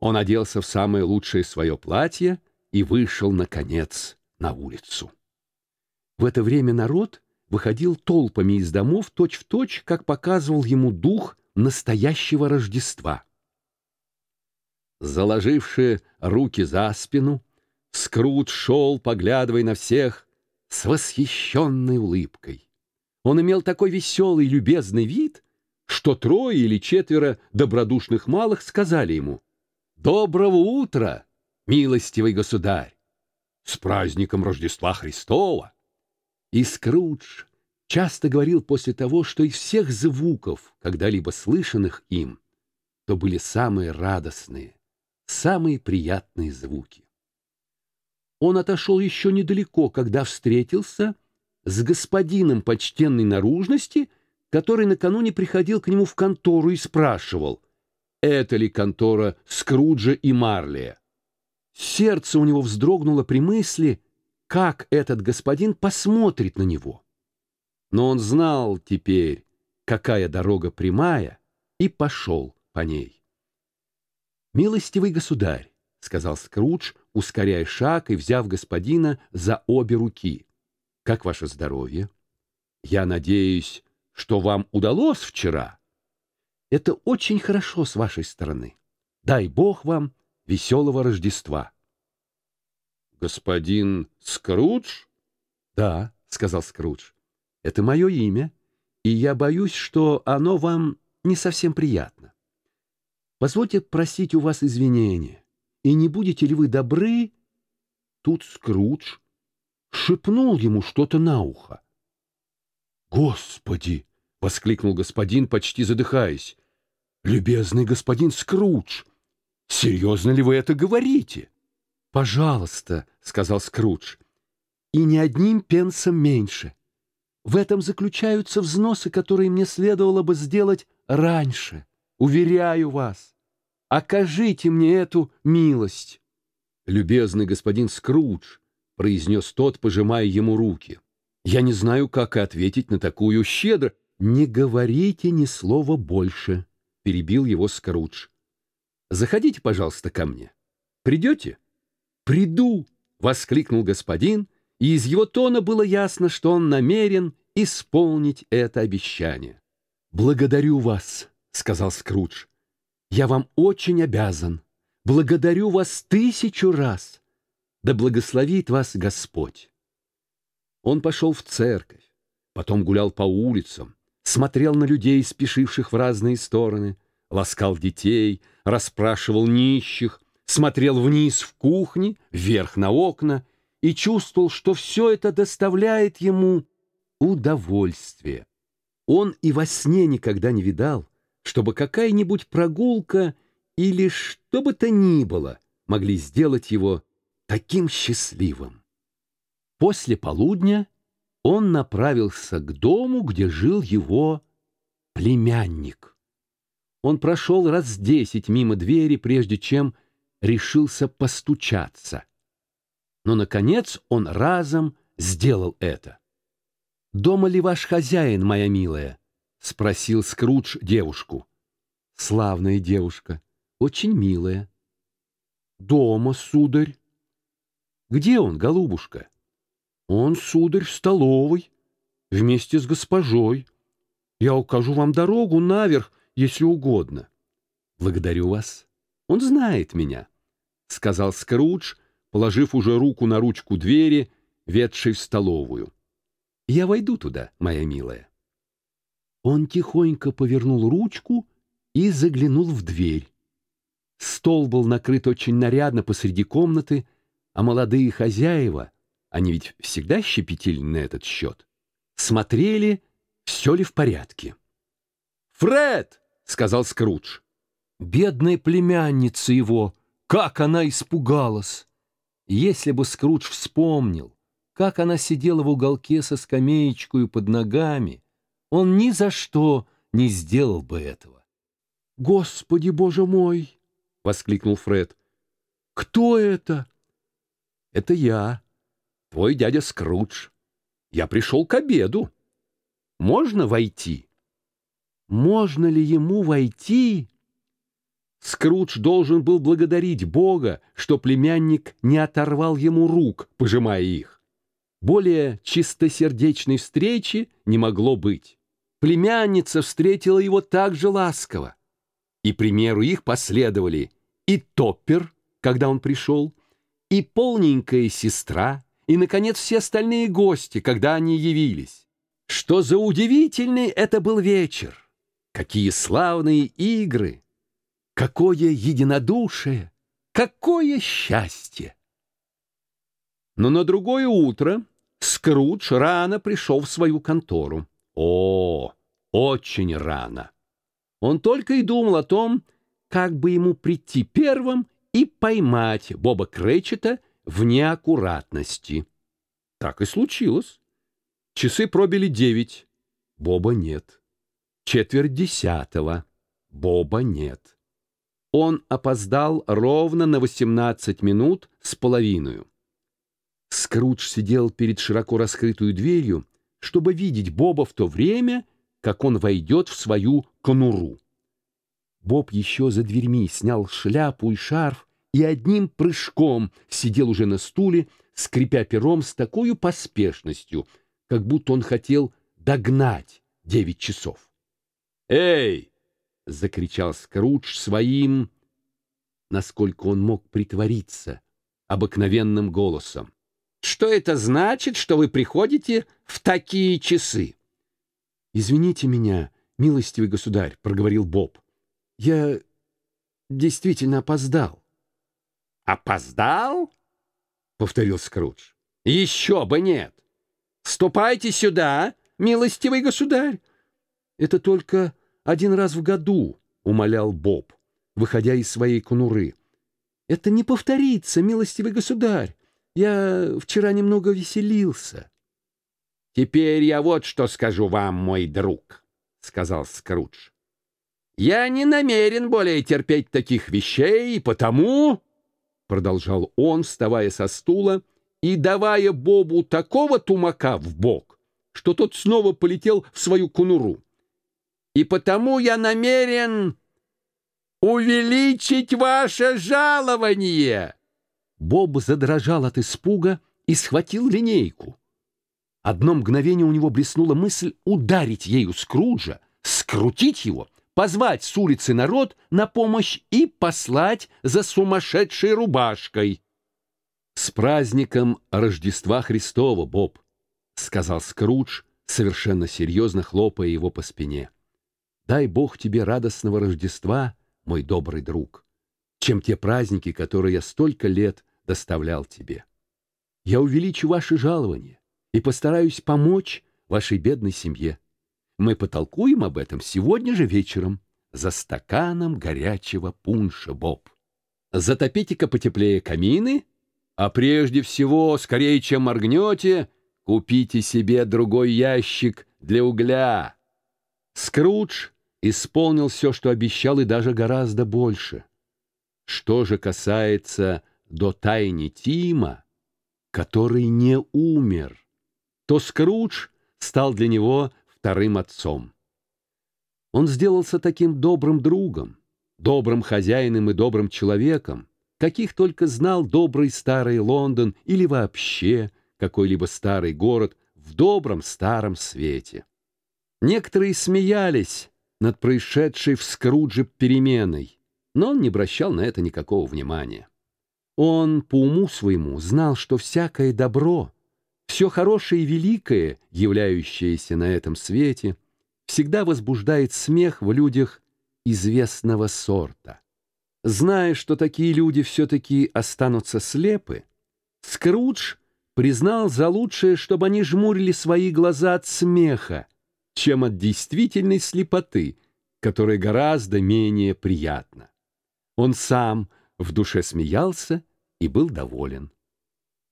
Он оделся в самое лучшее свое платье и вышел, наконец, на улицу. В это время народ выходил толпами из домов точь-в-точь, точь, как показывал ему дух настоящего Рождества. Заложившие руки за спину, Скрут шел, поглядывая на всех, с восхищенной улыбкой. Он имел такой веселый, любезный вид, что трое или четверо добродушных малых сказали ему «Доброго утра, милостивый государь! С праздником Рождества Христова!» И Скрудж часто говорил после того, что из всех звуков, когда-либо слышанных им, то были самые радостные, самые приятные звуки. Он отошел еще недалеко, когда встретился с господином почтенной наружности, который накануне приходил к нему в контору и спрашивал, это ли контора Скруджа и Марлия. Сердце у него вздрогнуло при мысли, как этот господин посмотрит на него. Но он знал теперь, какая дорога прямая, и пошел по ней. «Милостивый государь», — сказал Скрудж, ускоряя шаг и взяв господина за обе руки. «Как ваше здоровье? Я надеюсь, что вам удалось вчера. Это очень хорошо с вашей стороны. Дай Бог вам веселого Рождества». «Господин Скрудж?» «Да», — сказал Скрудж. «Это мое имя, и я боюсь, что оно вам не совсем приятно. Позвольте просить у вас извинения, и не будете ли вы добры...» Тут Скрудж шепнул ему что-то на ухо. «Господи!» — воскликнул господин, почти задыхаясь. «Любезный господин Скрудж, серьезно ли вы это говорите?» «Пожалуйста», — сказал Скрудж, — «и не одним пенсом меньше. В этом заключаются взносы, которые мне следовало бы сделать раньше. Уверяю вас, окажите мне эту милость». «Любезный господин Скрудж», — произнес тот, пожимая ему руки, — «я не знаю, как ответить на такую щедро». «Не говорите ни слова больше», — перебил его Скрудж. «Заходите, пожалуйста, ко мне. Придете?» «Приду!» — воскликнул господин, и из его тона было ясно, что он намерен исполнить это обещание. «Благодарю вас», — сказал Скрудж. «Я вам очень обязан. Благодарю вас тысячу раз. Да благословит вас Господь». Он пошел в церковь, потом гулял по улицам, смотрел на людей, спешивших в разные стороны, ласкал детей, расспрашивал нищих, смотрел вниз в кухне, вверх на окна и чувствовал, что все это доставляет ему удовольствие. Он и во сне никогда не видал, чтобы какая-нибудь прогулка или что бы то ни было могли сделать его таким счастливым. После полудня он направился к дому, где жил его племянник. Он прошел раз десять мимо двери, прежде чем решился постучаться. Но, наконец, он разом сделал это. «Дома ли ваш хозяин, моя милая?» — спросил Скрудж девушку. «Славная девушка, очень милая». «Дома, сударь». «Где он, голубушка?» «Он, сударь, в столовой, вместе с госпожой. Я укажу вам дорогу наверх, если угодно». «Благодарю вас». Он знает меня, — сказал Скрудж, положив уже руку на ручку двери, ведшей в столовую. Я войду туда, моя милая. Он тихонько повернул ручку и заглянул в дверь. Стол был накрыт очень нарядно посреди комнаты, а молодые хозяева, они ведь всегда щепетильны на этот счет, смотрели, все ли в порядке. «Фред!» — сказал Скрудж. Бедная племянница его, как она испугалась! Если бы Скрудж вспомнил, как она сидела в уголке со скамеечкой под ногами, он ни за что не сделал бы этого. «Господи, боже мой!» — воскликнул Фред. «Кто это?» «Это я, твой дядя Скрудж. Я пришел к обеду. Можно войти?» «Можно ли ему войти?» Скрудж должен был благодарить Бога, что племянник не оторвал ему рук, пожимая их. Более чистосердечной встречи не могло быть. Племянница встретила его так же ласково. И примеру их последовали и Топпер, когда он пришел, и полненькая сестра, и, наконец, все остальные гости, когда они явились. Что за удивительный это был вечер! Какие славные игры! Какое единодушие! Какое счастье! Но на другое утро Скрудж рано пришел в свою контору. О, очень рано! Он только и думал о том, как бы ему прийти первым и поймать Боба Кречета в неаккуратности. Так и случилось. Часы пробили девять. Боба нет. Четверть десятого. Боба нет. Он опоздал ровно на восемнадцать минут с половиной. Скрудж сидел перед широко раскрытую дверью, чтобы видеть Боба в то время, как он войдет в свою конуру. Боб еще за дверьми снял шляпу и шарф и одним прыжком сидел уже на стуле, скрипя пером с такой поспешностью, как будто он хотел догнать девять часов. «Эй!» — закричал Скрудж своим, насколько он мог притвориться, обыкновенным голосом. «Что это значит, что вы приходите в такие часы?» «Извините меня, милостивый государь», — проговорил Боб. Я действительно опоздал. Опоздал? Повторил Скрудж. Еще бы нет. Ступайте сюда, милостивый государь. Это только один раз в году, умолял Боб, выходя из своей конуры. Это не повторится, милостивый государь. Я вчера немного веселился. Теперь я вот что скажу вам, мой друг, сказал Скрудж. Я не намерен более терпеть таких вещей, потому, — продолжал он, вставая со стула и давая Бобу такого тумака в бок, что тот снова полетел в свою кунуру. И потому я намерен увеличить ваше жалование. Боб задрожал от испуга и схватил линейку. Одно мгновение у него блеснула мысль ударить ею Скруджа, скрутить его — позвать с улицы народ на помощь и послать за сумасшедшей рубашкой. «С праздником Рождества Христова, Боб!» — сказал Скрудж, совершенно серьезно хлопая его по спине. «Дай Бог тебе радостного Рождества, мой добрый друг, чем те праздники, которые я столько лет доставлял тебе. Я увеличу ваши жалования и постараюсь помочь вашей бедной семье. Мы потолкуем об этом сегодня же вечером за стаканом горячего пунша, Боб. Затопите-ка потеплее камины, а прежде всего, скорее, чем моргнете, купите себе другой ящик для угля. Скрудж исполнил все, что обещал, и даже гораздо больше. Что же касается до тайни Тима, который не умер, то Скрудж стал для него вторым отцом. Он сделался таким добрым другом, добрым хозяином и добрым человеком, каких только знал добрый старый Лондон или вообще какой-либо старый город в добром старом свете. Некоторые смеялись над происшедшей в Скрудже переменой, но он не обращал на это никакого внимания. Он по уму своему знал, что всякое добро — все хорошее и великое, являющееся на этом свете, всегда возбуждает смех в людях известного сорта. Зная, что такие люди все-таки останутся слепы, Скрудж признал за лучшее, чтобы они жмурили свои глаза от смеха, чем от действительной слепоты, которая гораздо менее приятна. Он сам в душе смеялся и был доволен.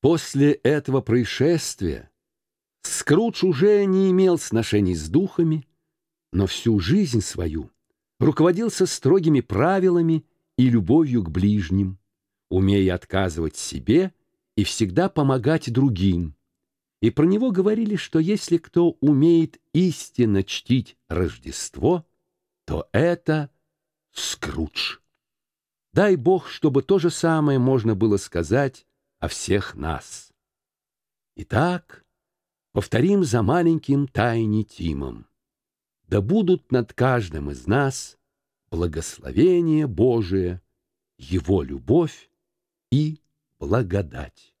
После этого происшествия Скрудж уже не имел сношений с духами, но всю жизнь свою руководился строгими правилами и любовью к ближним, умея отказывать себе и всегда помогать другим. И про него говорили, что если кто умеет истинно чтить Рождество, то это Скрудж. Дай Бог, чтобы то же самое можно было сказать о всех нас. Итак, повторим за маленьким Тайни Тимом. Да будут над каждым из нас благословение Божие, Его любовь и благодать.